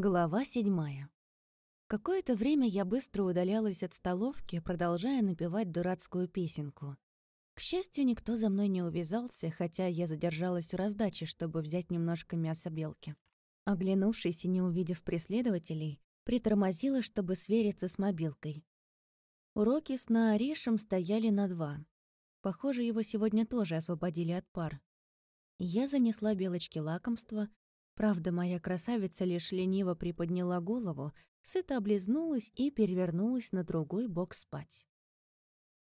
Глава седьмая. Какое-то время я быстро удалялась от столовки, продолжая напевать дурацкую песенку. К счастью, никто за мной не увязался, хотя я задержалась у раздачи, чтобы взять немножко мяса белки. Оглянувшись и не увидев преследователей, притормозила, чтобы свериться с мобилкой. Уроки с Наарешем стояли на два. Похоже, его сегодня тоже освободили от пар. Я занесла белочке лакомство, Правда, моя красавица лишь лениво приподняла голову, сыто облизнулась и перевернулась на другой бок спать.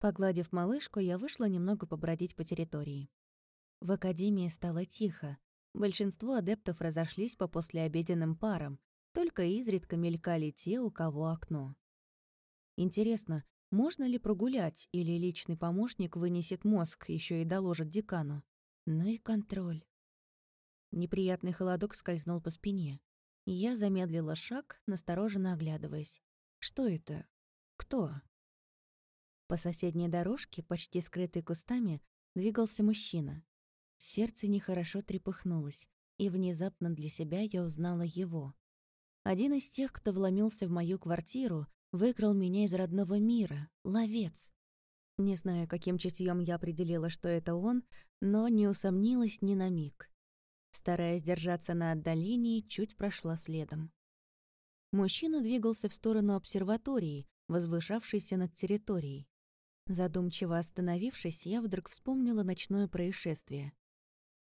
Погладив малышку, я вышла немного побродить по территории. В академии стало тихо. Большинство адептов разошлись по послеобеденным парам, только изредка мелькали те, у кого окно. Интересно, можно ли прогулять, или личный помощник вынесет мозг, еще и доложит декану? Ну и контроль. Неприятный холодок скользнул по спине. Я замедлила шаг, настороженно оглядываясь. Что это? Кто? По соседней дорожке, почти скрытой кустами, двигался мужчина. Сердце нехорошо трепыхнулось, и внезапно для себя я узнала его. Один из тех, кто вломился в мою квартиру, выкрал меня из родного мира, ловец. Не знаю, каким чутьем я определила, что это он, но не усомнилась ни на миг. Стараясь держаться на отдалении, чуть прошла следом. Мужчина двигался в сторону обсерватории, возвышавшейся над территорией. Задумчиво остановившись, я вдруг вспомнила ночное происшествие.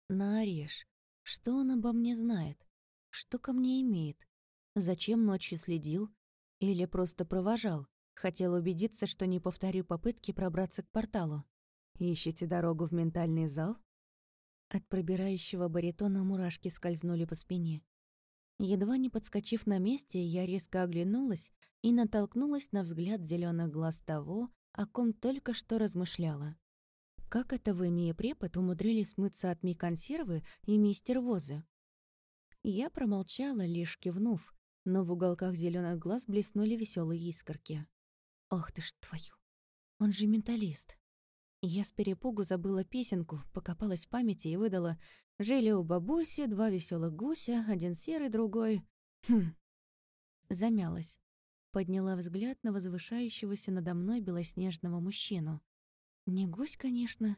Наореш, что он обо мне знает? Что ко мне имеет? Зачем ночью следил? Или просто провожал? Хотел убедиться, что не повторю попытки пробраться к порталу. Ищете дорогу в ментальный зал? От пробирающего баритона мурашки скользнули по спине. Едва не подскочив на месте, я резко оглянулась и натолкнулась на взгляд зеленых глаз того, о ком только что размышляла. Как это вы, Мия Препод, умудрились смыться от Ми-консервы и мистер Возы? Я промолчала, лишь кивнув, но в уголках зеленых глаз блеснули веселые искорки. «Ох ты ж твою! Он же менталист!» Я с перепугу забыла песенку, покопалась в памяти и выдала «Жили у бабуси два веселых гуся, один серый, другой...» Хм. Замялась. Подняла взгляд на возвышающегося надо мной белоснежного мужчину. Не гусь, конечно.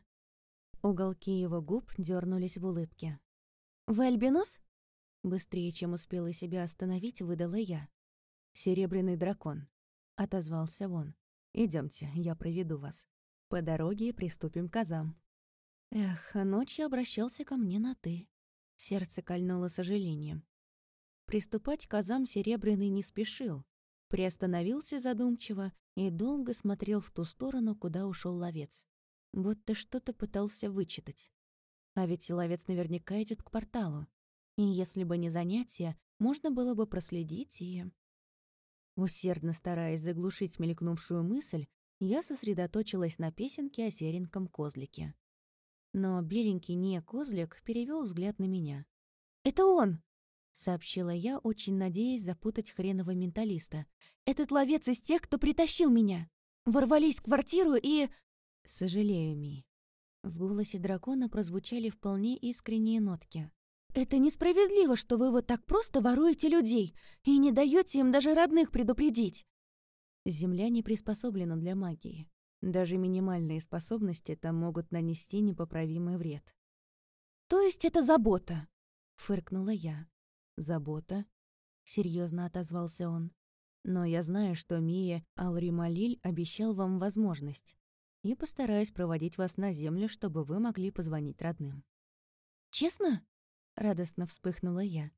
Уголки его губ дернулись в улыбке. «Вы альбинос?» Быстрее, чем успела себя остановить, выдала я. «Серебряный дракон», — отозвался он. Идемте, я проведу вас». По дороге приступим к азам. Эх, ночью обращался ко мне на «ты». Сердце кольнуло сожалением. Приступать к азам Серебряный не спешил. Приостановился задумчиво и долго смотрел в ту сторону, куда ушел ловец. Будто что-то пытался вычитать. А ведь ловец наверняка идет к порталу. И если бы не занятие, можно было бы проследить и... Усердно стараясь заглушить мелькнувшую мысль, я сосредоточилась на песенке о сереньком козлике. Но беленький не козлик перевел взгляд на меня. «Это он!» — сообщила я, очень надеясь запутать хренового менталиста. «Этот ловец из тех, кто притащил меня! Ворвались в квартиру и...» «Сожалею, Ми». В голосе дракона прозвучали вполне искренние нотки. «Это несправедливо, что вы вот так просто воруете людей и не даете им даже родных предупредить. Земля не приспособлена для магии. Даже минимальные способности там могут нанести непоправимый вред. «То есть это забота?» — фыркнула я. «Забота?» — серьезно отозвался он. «Но я знаю, что Мия Алрималиль обещал вам возможность, и постараюсь проводить вас на землю, чтобы вы могли позвонить родным». «Честно?» — радостно вспыхнула я.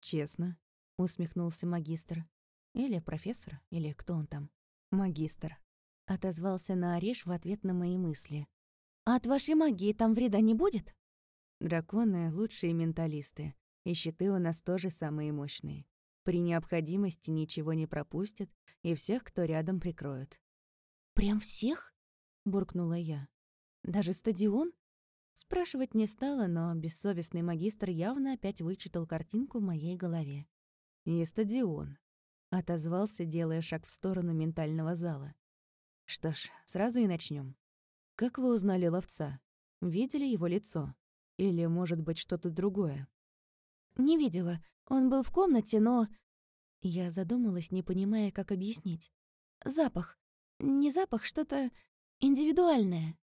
«Честно», — усмехнулся магистр. Или профессор, или кто он там. Магистр. Отозвался на Ореш в ответ на мои мысли. «А от вашей магии там вреда не будет?» Драконы — лучшие менталисты, и щиты у нас тоже самые мощные. При необходимости ничего не пропустят, и всех, кто рядом, прикроют. «Прям всех?» — буркнула я. «Даже стадион?» Спрашивать не стала, но бессовестный магистр явно опять вычитал картинку в моей голове. «И стадион», Отозвался, делая шаг в сторону ментального зала. Что ж, сразу и начнем. Как вы узнали ловца? Видели его лицо? Или, может быть, что-то другое? Не видела. Он был в комнате, но... Я задумалась, не понимая, как объяснить. «Запах. Не запах, что-то индивидуальное».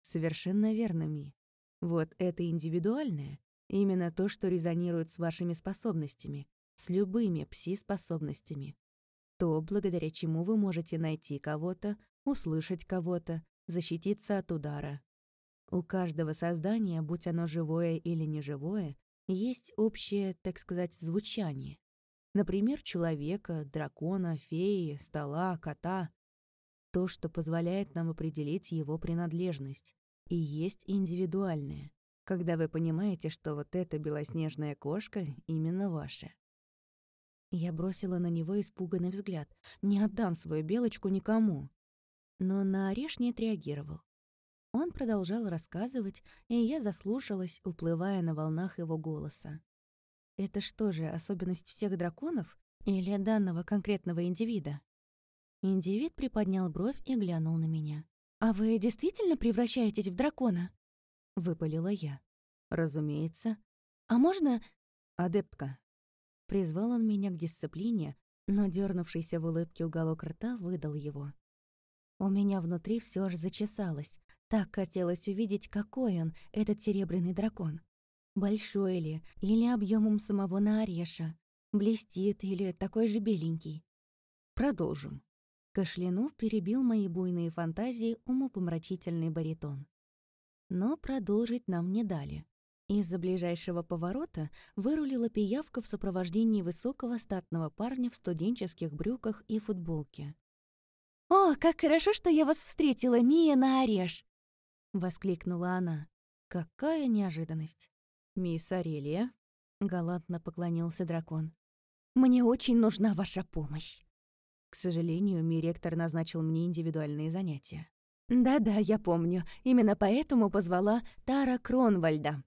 Совершенно верно, Ми. Вот это индивидуальное — именно то, что резонирует с вашими способностями, с любыми пси-способностями. То, благодаря чему вы можете найти кого-то, услышать кого-то, защититься от удара. У каждого создания, будь оно живое или неживое, есть общее, так сказать, звучание. Например, человека, дракона, феи, стола, кота. То, что позволяет нам определить его принадлежность. И есть индивидуальное, когда вы понимаете, что вот эта белоснежная кошка именно ваша. Я бросила на него испуганный взгляд. «Не отдам свою белочку никому». Но на ореш не отреагировал. Он продолжал рассказывать, и я заслушалась, уплывая на волнах его голоса. Это что же, особенность всех драконов или данного конкретного индивида? Индивид приподнял бровь и глянул на меня. «А вы действительно превращаетесь в дракона?» — выпалила я. «Разумеется». «А можно...» «Адептка». Призвал он меня к дисциплине, но дернувшийся в улыбке уголок рта выдал его. У меня внутри все аж зачесалось. Так хотелось увидеть, какой он, этот серебряный дракон. Большой ли, или объемом самого Наареша. Блестит или такой же беленький. Продолжим. Кашлянув перебил мои буйные фантазии умопомрачительный баритон. Но продолжить нам не дали. Из-за ближайшего поворота вырулила пиявка в сопровождении высокого статного парня в студенческих брюках и футболке. «О, как хорошо, что я вас встретила, Мия на ореш!» — воскликнула она. Какая неожиданность! «Мисс Арелия?» — галантно поклонился дракон. «Мне очень нужна ваша помощь». К сожалению, Миректор назначил мне индивидуальные занятия. «Да-да, я помню. Именно поэтому позвала Тара Кронвальда».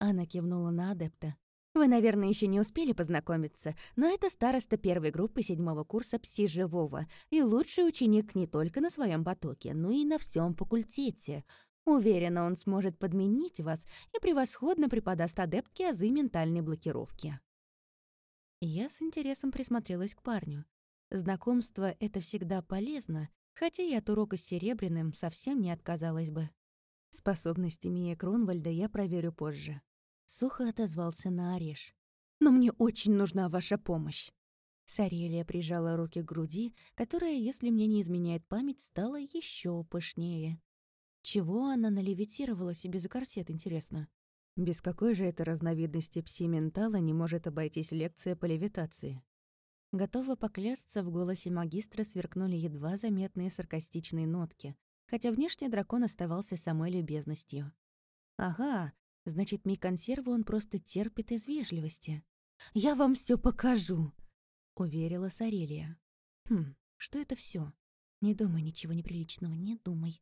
Она кивнула на адепта. «Вы, наверное, еще не успели познакомиться, но это староста первой группы седьмого курса пси-живого и лучший ученик не только на своем потоке, но и на всем факультете. Уверена, он сможет подменить вас и превосходно преподаст адептке азы ментальной блокировки». Я с интересом присмотрелась к парню. Знакомство — это всегда полезно, хотя и от урока с Серебряным совсем не отказалась бы. Способности Мия Кронвальда я проверю позже. Сухо отозвался на Ореш. «Но мне очень нужна ваша помощь!» Сарелия прижала руки к груди, которая, если мне не изменяет память, стала еще пышнее. Чего она налевитировала себе за корсет, интересно? Без какой же это разновидности пси-ментала не может обойтись лекция по левитации? Готова поклясться, в голосе магистра сверкнули едва заметные саркастичные нотки, хотя внешне дракон оставался самой любезностью. «Ага, значит, ми-консерву он просто терпит из вежливости. Я вам все покажу!» — уверила Сарелия. «Хм, что это все? Не думай ничего неприличного, не думай».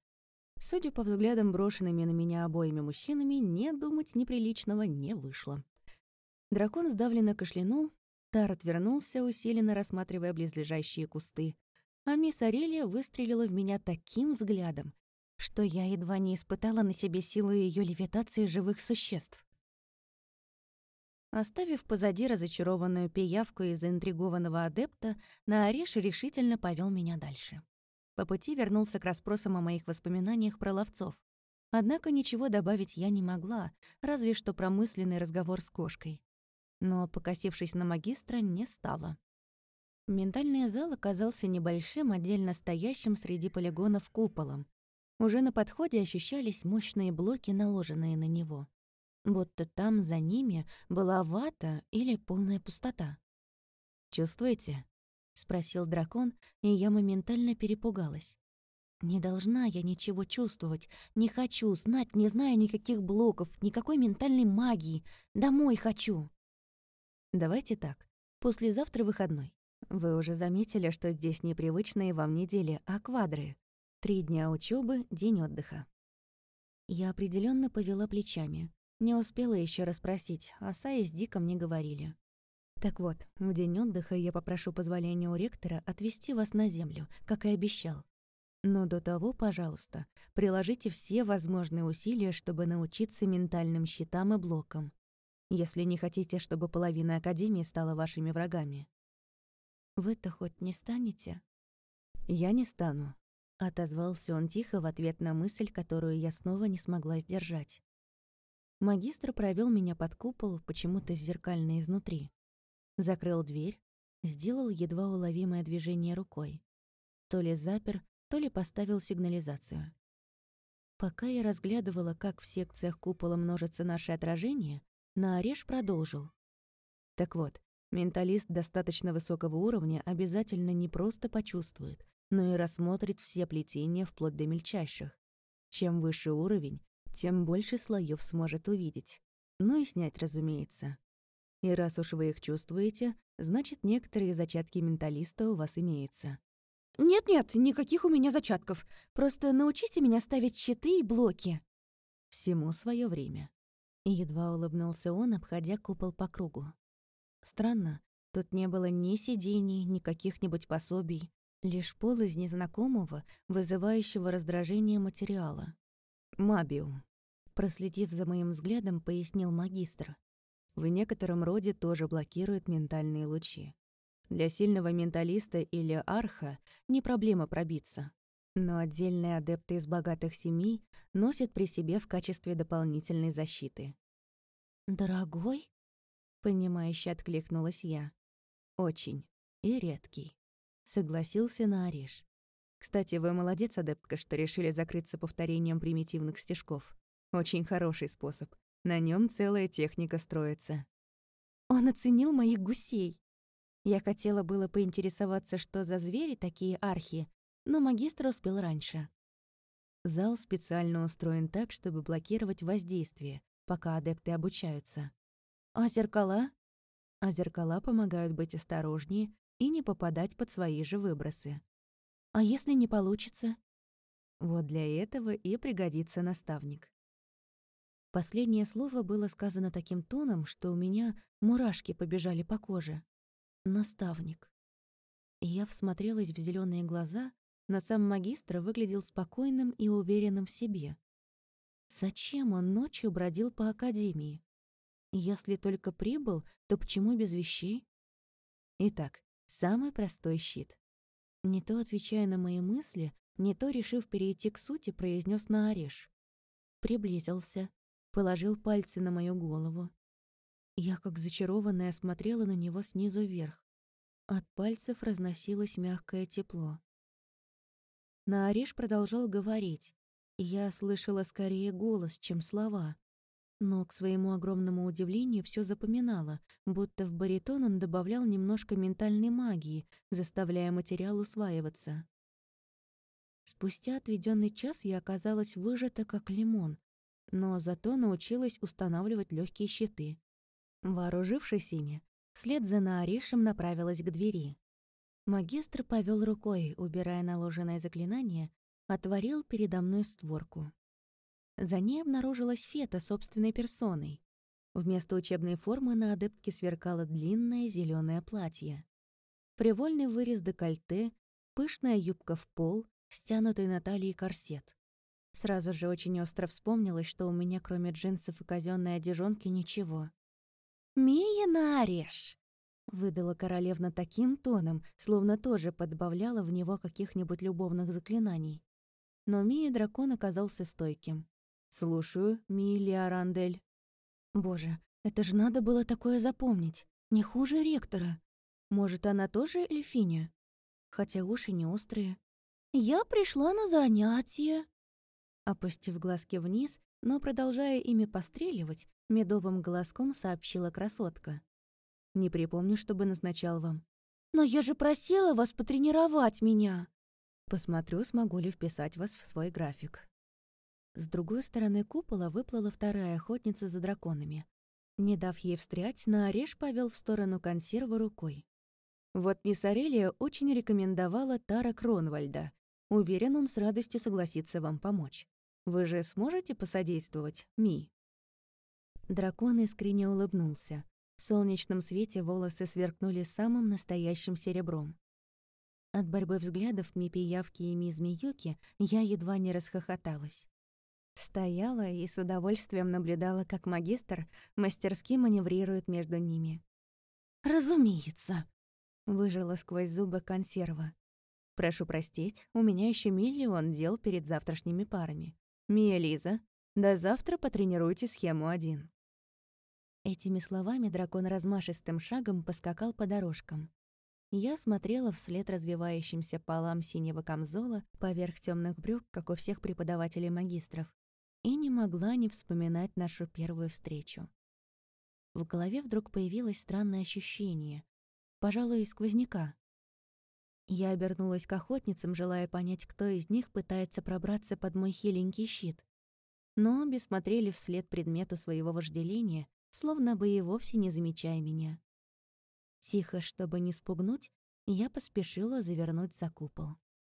Судя по взглядам, брошенными на меня обоими мужчинами, не думать неприличного не вышло. Дракон сдавленно кашлянул, Тар отвернулся, усиленно рассматривая близлежащие кусты, а мисс Арелия выстрелила в меня таким взглядом, что я едва не испытала на себе силу ее левитации живых существ. Оставив позади разочарованную пиявку из заинтригованного адепта, Наариш решительно повел меня дальше. По пути вернулся к расспросам о моих воспоминаниях про ловцов. Однако ничего добавить я не могла, разве что промысленный разговор с кошкой но, покосившись на магистра, не стала. Ментальный зал оказался небольшим, отдельно стоящим среди полигонов куполом. Уже на подходе ощущались мощные блоки, наложенные на него. Будто там за ними была вата или полная пустота. «Чувствуете?» — спросил дракон, и я моментально перепугалась. «Не должна я ничего чувствовать, не хочу знать, не знаю никаких блоков, никакой ментальной магии. Домой хочу!» Давайте так. Послезавтра выходной. Вы уже заметили, что здесь непривычные вам недели, а квадры. Три дня учебы, день отдыха. Я определенно повела плечами. Не успела еще расспросить, а Сая с Диком не говорили. Так вот, в день отдыха я попрошу позволения у ректора отвезти вас на землю, как и обещал. Но до того, пожалуйста, приложите все возможные усилия, чтобы научиться ментальным щитам и блокам если не хотите, чтобы половина Академии стала вашими врагами. Вы-то хоть не станете?» «Я не стану», — отозвался он тихо в ответ на мысль, которую я снова не смогла сдержать. Магистр провел меня под купол, почему-то зеркально изнутри. Закрыл дверь, сделал едва уловимое движение рукой. То ли запер, то ли поставил сигнализацию. Пока я разглядывала, как в секциях купола множатся наши отражения, Наореш продолжил. Так вот, менталист достаточно высокого уровня обязательно не просто почувствует, но и рассмотрит все плетения вплоть до мельчайших. Чем выше уровень, тем больше слоев сможет увидеть. Ну и снять, разумеется. И раз уж вы их чувствуете, значит, некоторые зачатки менталиста у вас имеются. «Нет-нет, никаких у меня зачатков. Просто научите меня ставить щиты и блоки». Всему свое время. И едва улыбнулся он, обходя купол по кругу. Странно, тут не было ни сидений, ни каких-нибудь пособий, лишь пол из незнакомого, вызывающего раздражение материала. «Мабиум», — проследив за моим взглядом, пояснил магистр. «В некотором роде тоже блокирует ментальные лучи. Для сильного менталиста или арха не проблема пробиться. Но отдельные адепты из богатых семей носят при себе в качестве дополнительной защиты. «Дорогой?» — понимающе откликнулась я. «Очень. И редкий», — согласился на Ореш. Кстати, вы молодец, адептка, что решили закрыться повторением примитивных стежков. Очень хороший способ. На нем целая техника строится. Он оценил моих гусей. Я хотела было поинтересоваться, что за звери такие архи, но магистр успел раньше. Зал специально устроен так, чтобы блокировать воздействие, пока адепты обучаются. А зеркала? А зеркала помогают быть осторожнее и не попадать под свои же выбросы. А если не получится? Вот для этого и пригодится наставник. Последнее слово было сказано таким тоном, что у меня мурашки побежали по коже. Наставник. я всмотрелась в зеленые глаза, но сам магистр выглядел спокойным и уверенным в себе. Зачем он ночью бродил по академии? Если только прибыл, то почему без вещей? Итак, самый простой щит. Не то отвечая на мои мысли, не то, решив перейти к сути, произнес на ореш. Приблизился, положил пальцы на мою голову. Я, как зачарованная, смотрела на него снизу вверх. От пальцев разносилось мягкое тепло. Наореш продолжал говорить, и я слышала скорее голос, чем слова. Но, к своему огромному удивлению, все запоминала, будто в баритон он добавлял немножко ментальной магии, заставляя материал усваиваться. Спустя отведенный час я оказалась выжата, как лимон, но зато научилась устанавливать легкие щиты. Вооружившись ими, вслед за Наарешем направилась к двери. Магистр повел рукой, убирая наложенное заклинание, отворил передо мной створку. За ней обнаружилась Фета собственной персоной. Вместо учебной формы на адептке сверкало длинное зеленое платье. Привольный вырез декольте, пышная юбка в пол, стянутый на талии корсет. Сразу же очень остро вспомнилось, что у меня кроме джинсов и казенной одежонки ничего. «Мия нарежь!» — выдала королевна таким тоном, словно тоже подбавляла в него каких-нибудь любовных заклинаний. Но Мия дракон оказался стойким. «Слушаю, Милия Рандель». «Боже, это же надо было такое запомнить. Не хуже ректора. Может, она тоже эльфиня? Хотя уши не острые». «Я пришла на занятие». Опустив глазки вниз, но продолжая ими постреливать, медовым голоском сообщила красотка. «Не припомню, чтобы назначал вам». «Но я же просила вас потренировать меня!» «Посмотрю, смогу ли вписать вас в свой график». С другой стороны купола выплыла вторая охотница за драконами. Не дав ей встрять, Наореш повел в сторону консерва рукой. Вот мисс Арелия очень рекомендовала Тара Кронвальда. Уверен, он с радостью согласится вам помочь. Вы же сможете посодействовать, Ми?» Дракон искренне улыбнулся. В солнечном свете волосы сверкнули самым настоящим серебром. От борьбы взглядов Мипиявки и Ми Змеюки я едва не расхохоталась. Стояла и с удовольствием наблюдала, как магистр мастерски маневрирует между ними. «Разумеется», — Выжила сквозь зубы консерва. Прошу простить, у меня еще миллион дел перед завтрашними парами. Мия Лиза, до завтра потренируйте схему один. Этими словами дракон размашистым шагом поскакал по дорожкам. Я смотрела вслед развивающимся полам синего камзола поверх темных брюк, как у всех преподавателей магистров, и не могла не вспоминать нашу первую встречу. В голове вдруг появилось странное ощущение, пожалуй, сквозняка. Я обернулась к охотницам, желая понять, кто из них пытается пробраться под мой хиленький щит. Но обе смотрели вслед предмету своего вожделения, словно бы и вовсе не замечая меня. Тихо, чтобы не спугнуть, я поспешила завернуть за купол.